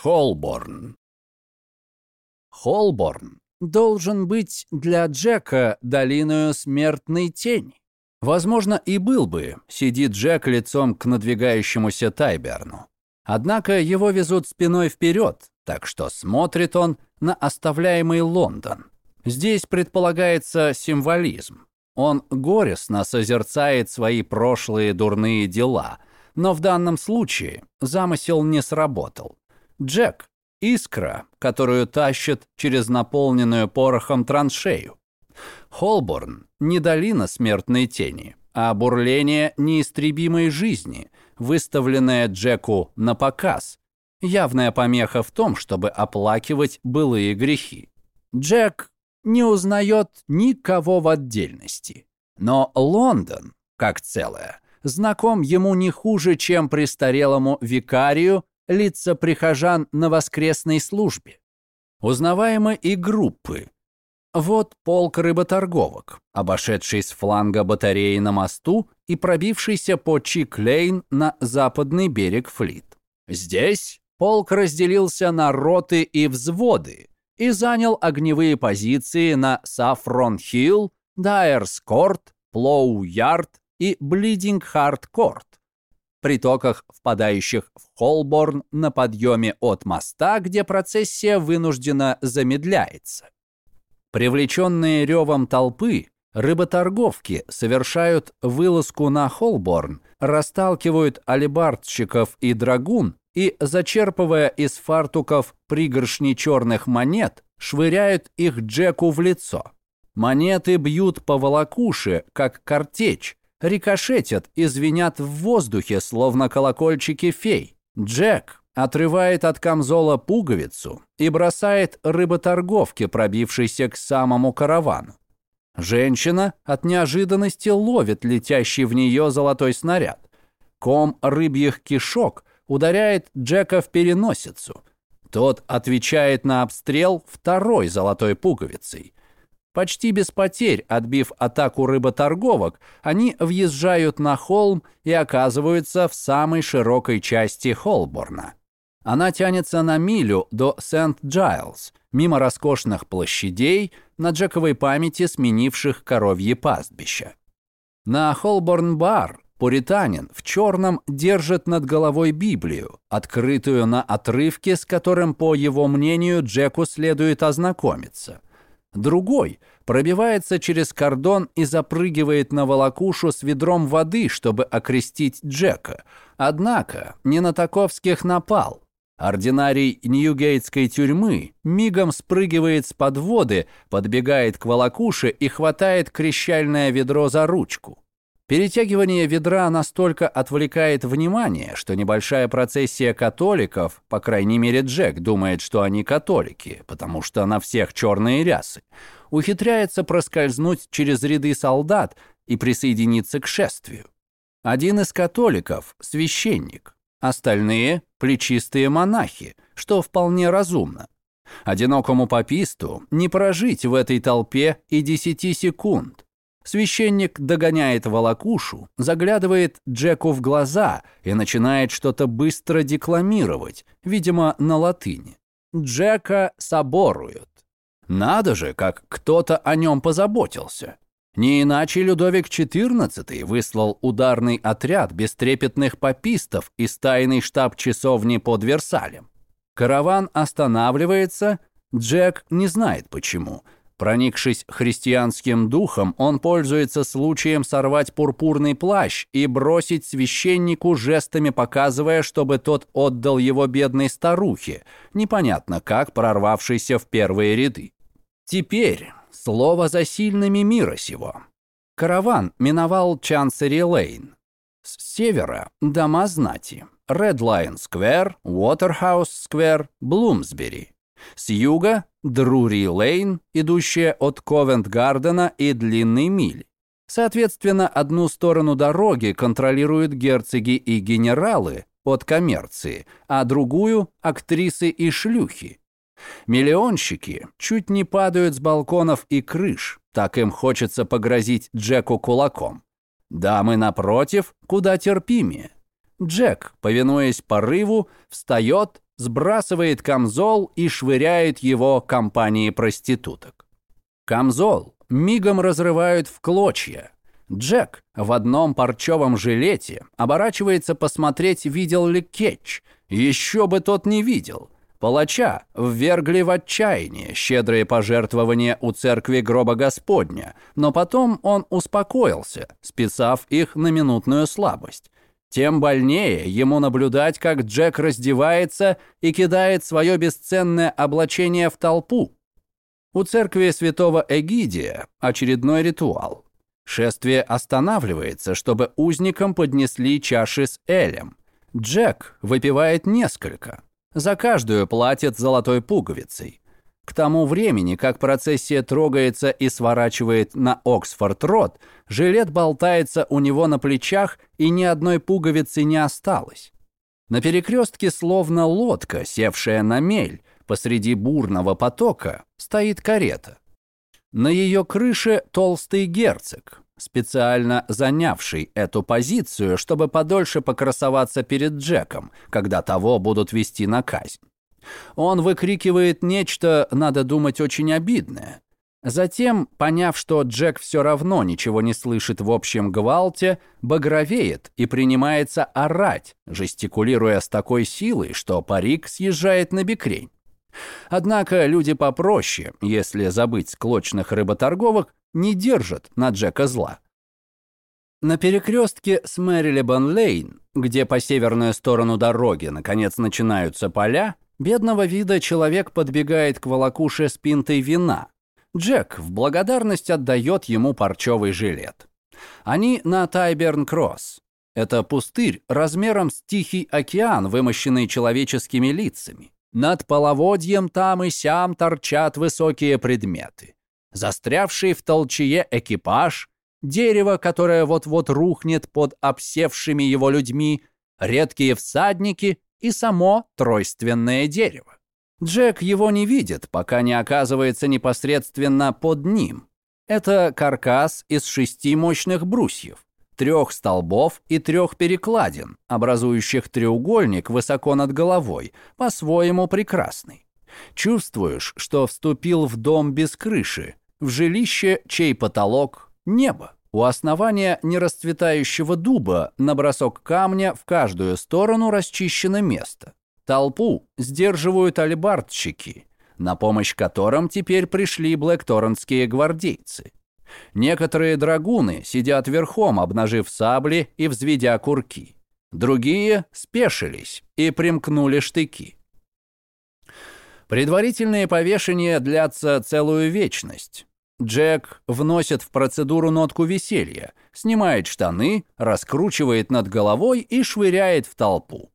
Холборн. Холборн должен быть для Джека долиною смертной тени. Возможно, и был бы, сидит Джек лицом к надвигающемуся Тайберну. Однако его везут спиной вперед, так что смотрит он на оставляемый Лондон. Здесь предполагается символизм. Он горестно созерцает свои прошлые дурные дела, но в данном случае замысел не сработал. Джек – искра, которую тащат через наполненную порохом траншею. Холборн – не долина смертной тени, а бурление неистребимой жизни, выставленное Джеку на показ. Явная помеха в том, чтобы оплакивать былые грехи. Джек не узнает никого в отдельности. Но Лондон, как целое, знаком ему не хуже, чем престарелому викарию лица прихожан на воскресной службе. Узнаваемы и группы, вот полк рыботорговок, обошедший с фланга батареи на мосту и пробившийся по Чик-Лейн на западный берег Флит. Здесь полк разделился на роты и взводы и занял огневые позиции на Сафрон-Хилл, Дайерс-Корт, Плоу-Ярд и Блидинг-Харт-Корт, притоках, впадающих в Холборн на подъеме от моста, где процессия вынуждена замедляться. Привлеченные ревом толпы, рыботорговки совершают вылазку на Холборн, расталкивают алебардщиков и драгун и, зачерпывая из фартуков пригоршни черных монет, швыряют их Джеку в лицо. Монеты бьют по волокуше, как картечь, рикошетят и звенят в воздухе, словно колокольчики фей. Джек отрывает от камзола пуговицу и бросает рыботорговке, пробившейся к самому каравану. Женщина от неожиданности ловит летящий в нее золотой снаряд. Ком рыбьих кишок ударяет Джека в переносицу. Тот отвечает на обстрел второй золотой пуговицей. Почти без потерь, отбив атаку рыботорговок, они въезжают на холм и оказываются в самой широкой части Холборна. Она тянется на милю до Сент-Джайлз, мимо роскошных площадей, на Джековой памяти сменивших коровье пастбища. На Холборн-бар пуританин в черном держит над головой Библию, открытую на отрывке, с которым, по его мнению, Джеку следует ознакомиться. Другой пробивается через кордон и запрыгивает на волокушу с ведром воды, чтобы окрестить Джека. Однако не на таковских напал. Ординарий Ньюгейтской тюрьмы мигом спрыгивает с подводы, подбегает к волокуше и хватает крещальное ведро за ручку. Перетягивание ведра настолько отвлекает внимание, что небольшая процессия католиков, по крайней мере Джек думает, что они католики, потому что на всех черные рясы, ухитряется проскользнуть через ряды солдат и присоединиться к шествию. Один из католиков – священник, Остальные – плечистые монахи, что вполне разумно. Одинокому пописту не прожить в этой толпе и десяти секунд. Священник догоняет волокушу, заглядывает Джеку в глаза и начинает что-то быстро декламировать, видимо, на латыни. Джека соборуют. Надо же, как кто-то о нем позаботился. Не иначе Людовик XIV выслал ударный отряд бестрепетных попистов из тайный штаб часовни под Версалем. Караван останавливается, Джек не знает почему. Проникшись христианским духом, он пользуется случаем сорвать пурпурный плащ и бросить священнику, жестами показывая, чтобы тот отдал его бедной старухе, непонятно как прорвавшейся в первые ряды. Теперь Слово за сильными мира сего. Караван миновал Чансери-Лейн. С севера – дома знати. Ред Лайн-сквер, Уотерхаус-сквер, Блумсбери. С юга – Друри-Лейн, идущая от Ковент-Гардена и Длинной мили. Соответственно, одну сторону дороги контролируют герцоги и генералы от коммерции, а другую – актрисы и шлюхи. Миллионщики чуть не падают с балконов и крыш, так им хочется погрозить Джеку кулаком. Дамы, напротив, куда терпимее. Джек, повинуясь порыву, встает сбрасывает камзол и швыряет его компании проституток. Камзол мигом разрывают в клочья. Джек в одном парчевом жилете оборачивается посмотреть, видел ли Кетч. Еще бы тот не видел. Палача ввергли в отчаяние щедрые пожертвования у церкви гроба Господня, но потом он успокоился, списав их на минутную слабость. Тем больнее ему наблюдать, как Джек раздевается и кидает свое бесценное облачение в толпу. У церкви святого Эгидия очередной ритуал. Шествие останавливается, чтобы узникам поднесли чаши с элем. Джек выпивает несколько. За каждую платят золотой пуговицей. К тому времени, как процессия трогается и сворачивает на Оксфорд-Род, жилет болтается у него на плечах, и ни одной пуговицы не осталось. На перекрестке, словно лодка, севшая на мель, посреди бурного потока, стоит карета. На ее крыше толстый герцог, специально занявший эту позицию, чтобы подольше покрасоваться перед Джеком, когда того будут вести на казнь. Он выкрикивает нечто, надо думать, очень обидное. Затем, поняв, что Джек все равно ничего не слышит в общем гвалте, багровеет и принимается орать, жестикулируя с такой силой, что парик съезжает на бекрень. Однако люди попроще, если забыть склочных рыботорговок, не держат на Джека зла. На перекрестке с Мэрилебон-Лейн, где по северную сторону дороги наконец начинаются поля, Бедного вида человек подбегает к волокуше с пинтой вина. Джек в благодарность отдает ему парчевый жилет. Они на Тайберн-Кросс. Это пустырь размером с Тихий океан, вымощенный человеческими лицами. Над половодьем там и сям торчат высокие предметы. Застрявший в толчее экипаж, дерево, которое вот-вот рухнет под обсевшими его людьми, редкие всадники и само тройственное дерево. Джек его не видит, пока не оказывается непосредственно под ним. Это каркас из шести мощных брусьев, трех столбов и трех перекладин, образующих треугольник высоко над головой, по-своему прекрасный. Чувствуешь, что вступил в дом без крыши, в жилище, чей потолок – небо. У основания нерасцветающего дуба на бросок камня в каждую сторону расчищено место. Толпу сдерживают альбардщики, на помощь которым теперь пришли блэкторнские гвардейцы. Некоторые драгуны сидят верхом, обнажив сабли и взведя курки. Другие спешились и примкнули штыки. Предварительные повешения длятся целую вечность. Джек вносит в процедуру нотку веселья, снимает штаны, раскручивает над головой и швыряет в толпу.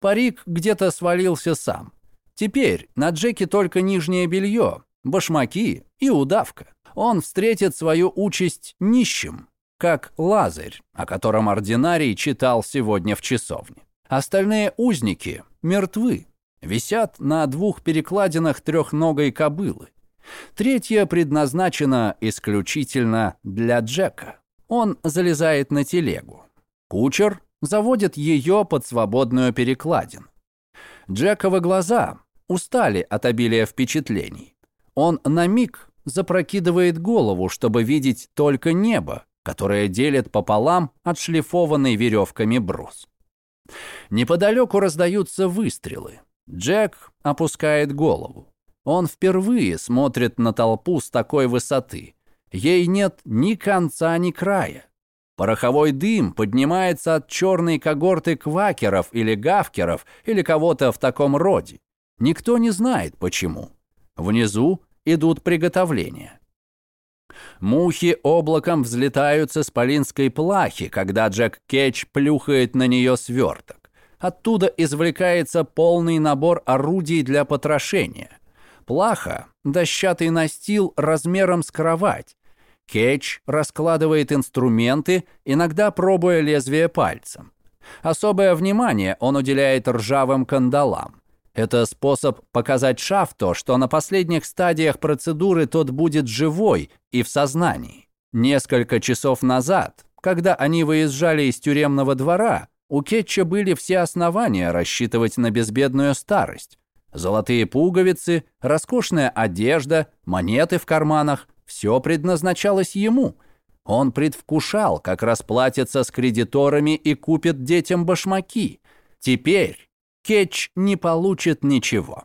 Парик где-то свалился сам. Теперь на Джеке только нижнее белье, башмаки и удавка. Он встретит свою участь нищим, как Лазарь, о котором ординарий читал сегодня в часовне. Остальные узники мертвы, висят на двух перекладинах трехногой кобылы. Третья предназначена исключительно для Джека. Он залезает на телегу. Кучер заводит ее под свободную перекладину. Джековы глаза устали от обилия впечатлений. Он на миг запрокидывает голову, чтобы видеть только небо, которое делит пополам отшлифованный веревками брус. Неподалеку раздаются выстрелы. Джек опускает голову. Он впервые смотрит на толпу с такой высоты. Ей нет ни конца, ни края. Пороховой дым поднимается от черной когорты квакеров или гавкеров или кого-то в таком роде. Никто не знает почему. Внизу идут приготовления. Мухи облаком взлетают с исполинской плахи, когда Джек Кетч плюхает на нее сверток. Оттуда извлекается полный набор орудий для потрошения – Плаха – дощатый настил размером с кровать. Кетч раскладывает инструменты, иногда пробуя лезвие пальцем. Особое внимание он уделяет ржавым кандалам. Это способ показать шафту, что на последних стадиях процедуры тот будет живой и в сознании. Несколько часов назад, когда они выезжали из тюремного двора, у Кетча были все основания рассчитывать на безбедную старость. Золотые пуговицы, роскошная одежда, монеты в карманах – все предназначалось ему. Он предвкушал, как расплатится с кредиторами и купит детям башмаки. Теперь Кетч не получит ничего.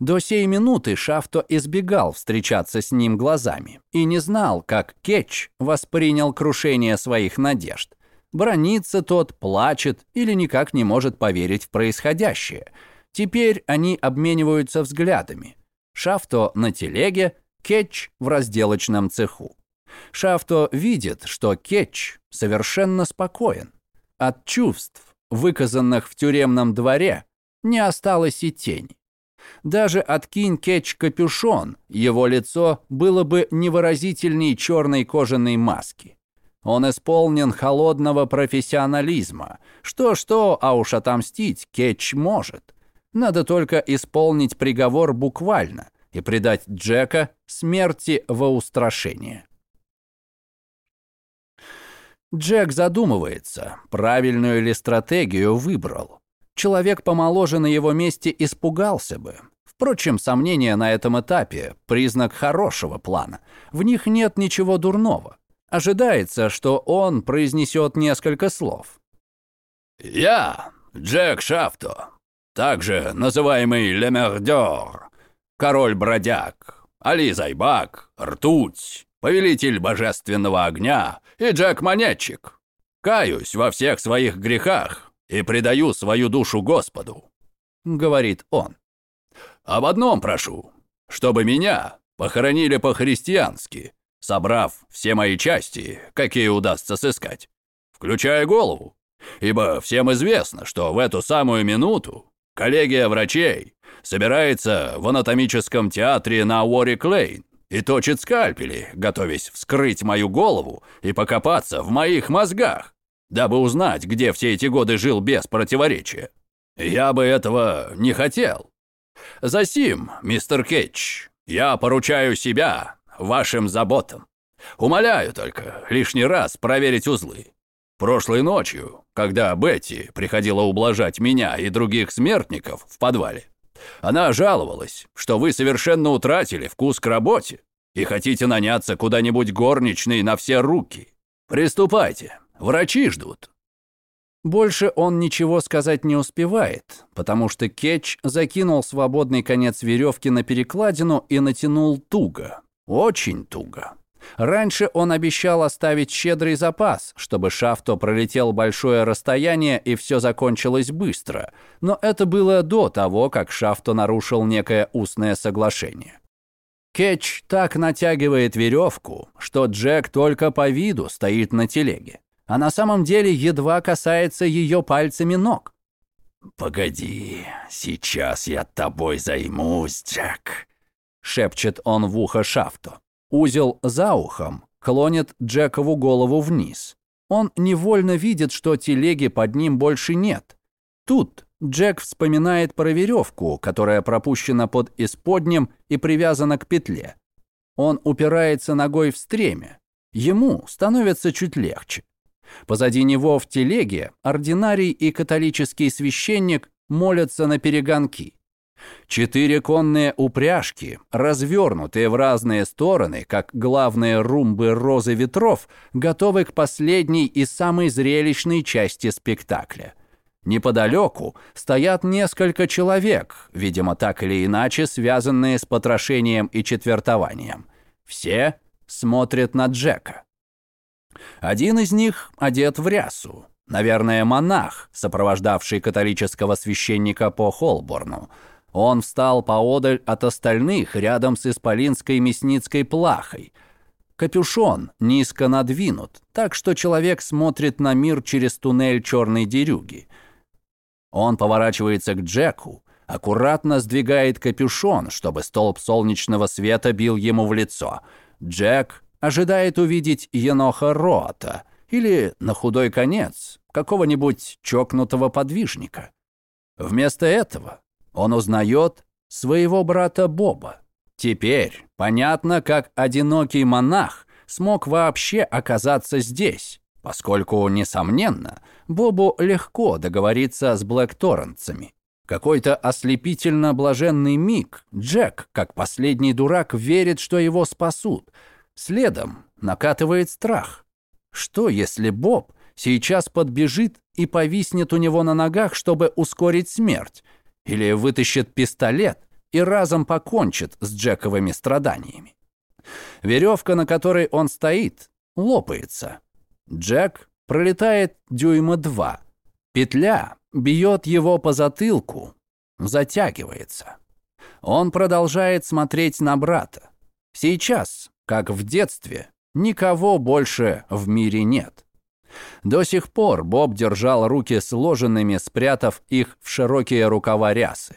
До сей минуты Шафто избегал встречаться с ним глазами и не знал, как Кетч воспринял крушение своих надежд. Бронится тот, плачет или никак не может поверить в происходящее. Теперь они обмениваются взглядами. Шафто на телеге, Кетч в разделочном цеху. Шафто видит, что Кетч совершенно спокоен. От чувств, выказанных в тюремном дворе, не осталось и тени. Даже откинь Кетч капюшон, его лицо было бы невыразительней черной кожаной маски. Он исполнен холодного профессионализма. Что-что, а уж отомстить Кетч может. Надо только исполнить приговор буквально и предать Джека смерти во устрашение. Джек задумывается, правильную ли стратегию выбрал. Человек помоложе на его месте испугался бы. Впрочем, сомнения на этом этапе – признак хорошего плана. В них нет ничего дурного. Ожидается, что он произнесет несколько слов. «Я, Джек Шафто, также называемый Лемердер, король-бродяг, Али Зайбак, Ртуть, повелитель божественного огня и Джек-монетчик. Каюсь во всех своих грехах и предаю свою душу Господу», — говорит он. «Об одном прошу, чтобы меня похоронили по-христиански, собрав все мои части, какие удастся сыскать, включая голову. Ибо всем известно, что в эту самую минуту коллегия врачей собирается в анатомическом театре на Уорик-Лейн и точит скальпели, готовясь вскрыть мою голову и покопаться в моих мозгах, дабы узнать, где все эти годы жил без противоречия. Я бы этого не хотел. Засим, мистер Кетч, я поручаю себя вашим заботам. Умоляю только лишний раз проверить узлы. Прошлой ночью, когда Бетти приходила ублажать меня и других смертников в подвале, она жаловалась, что вы совершенно утратили вкус к работе и хотите наняться куда-нибудь горничной на все руки. Приступайте, врачи ждут. Больше он ничего сказать не успевает, потому что Кетч закинул свободный конец веревки на перекладину и натянул туго, очень туго. Раньше он обещал оставить щедрый запас, чтобы Шафто пролетел большое расстояние и все закончилось быстро, но это было до того, как Шафто нарушил некое устное соглашение. Кетч так натягивает веревку, что Джек только по виду стоит на телеге, а на самом деле едва касается ее пальцами ног. «Погоди, сейчас я тобой займусь, Джек», шепчет он в ухо Шафту. Узел за ухом клонит Джекову голову вниз. Он невольно видит, что телеги под ним больше нет. Тут Джек вспоминает про веревку, которая пропущена под исподним и привязана к петле. Он упирается ногой в стремя. Ему становится чуть легче. Позади него в телеге ординарий и католический священник молятся на перегонки. Четыре конные упряжки, развернутые в разные стороны, как главные румбы розы ветров, готовы к последней и самой зрелищной части спектакля. Неподалеку стоят несколько человек, видимо, так или иначе связанные с потрошением и четвертованием. Все смотрят на Джека. Один из них одет в рясу, наверное, монах, сопровождавший католического священника по Холборну – он встал поодаль от остальных, рядом с исполинской мясницкой плахой. Капюшон низко надвинут, так что человек смотрит на мир через туннель черной дерюги. Он поворачивается к Джеку, аккуратно сдвигает капюшон, чтобы столб солнечного света бил ему в лицо. Джек ожидает увидеть Еноха Рота или, на худой конец, какого-нибудь чокнутого подвижника. Вместо этого он узнает своего брата Боба. Теперь понятно, как одинокий монах смог вообще оказаться здесь, поскольку, несомненно, Бобу легко договориться с блэкторрентцами. Какой-то ослепительно блаженный миг Джек, как последний дурак, верит, что его спасут. Следом накатывает страх. Что, если Боб сейчас подбежит и повиснет у него на ногах, чтобы ускорить смерть? Или вытащит пистолет и разом покончит с Джековыми страданиями? Веревка, на которой он стоит, лопается. Джек пролетает дюйма два. Петля бьет его по затылку, затягивается. Он продолжает смотреть на брата. Сейчас, как в детстве, никого больше в мире нет. До сих пор Боб держал руки сложенными, спрятав их в широкие рукава рясы.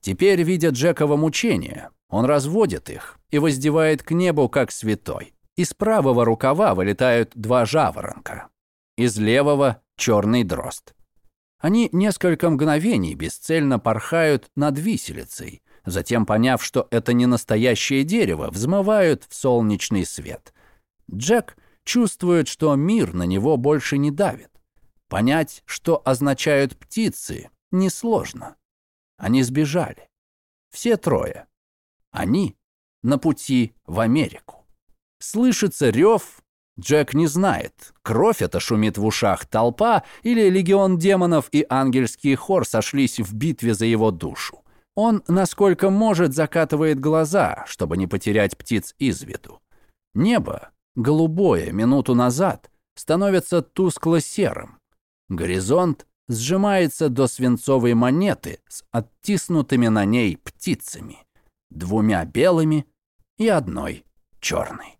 Теперь, видя Джекова мучения, он разводит их и воздевает к небу, как святой. Из правого рукава вылетают два жаворонка. Из левого — черный дрозд. Они несколько мгновений бесцельно порхают над виселицей, затем, поняв, что это не настоящее дерево, взмывают в солнечный свет. Джек чувствует, что мир на него больше не давит. Понять, что означают птицы, несложно. Они сбежали. Все трое. Они на пути в Америку. Слышится рев, Джек не знает, кровь это шумит в ушах толпа или легион демонов и ангельский хор сошлись в битве за его душу. Он, насколько может, закатывает глаза, чтобы не потерять птиц из виду. Небо, голубое минуту назад, становится тускло-серым. Горизонт сжимается до свинцовой монеты с оттиснутыми на ней птицами двумя белыми и одной черной.